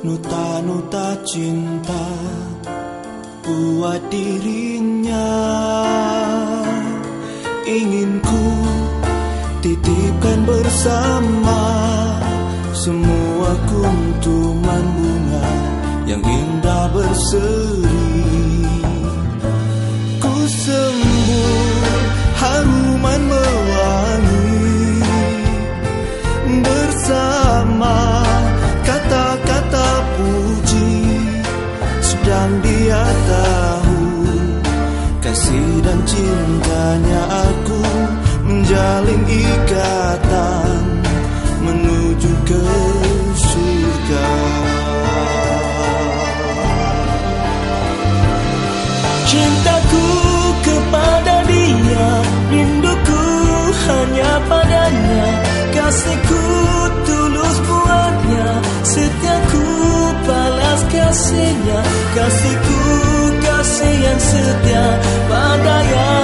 Nuta-nuta cinta buat dirinya. Ingin ku titipkan bersama Semua kuntuman bunga yang indah berseri. kasihku tulus buatnya. Setiaku balas kasihnya. Kasihku kasih yang setia pada yang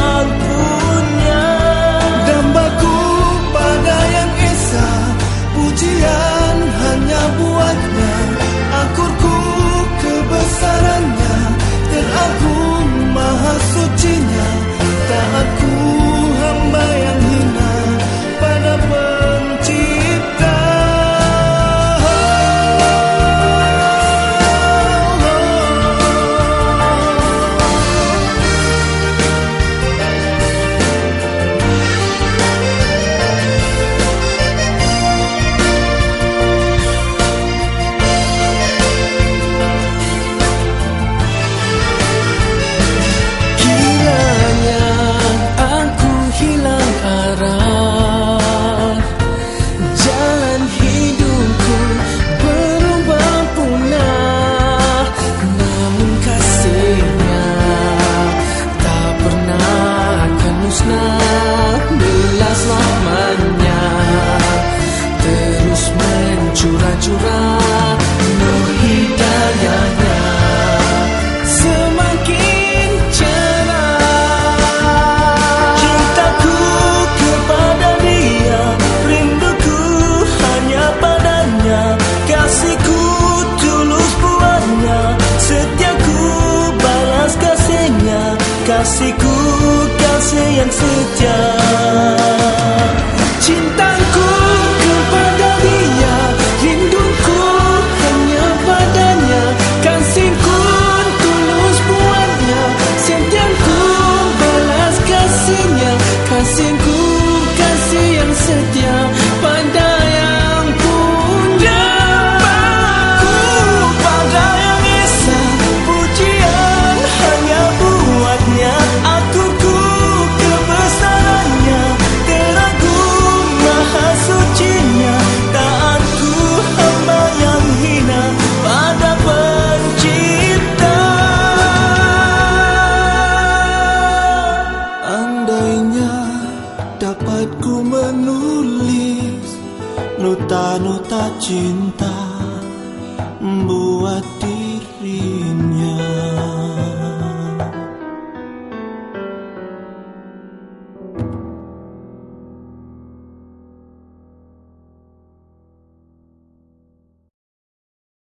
kasihku kasih yang setia cintaku. dapat ku menulis Nota-nota cinta.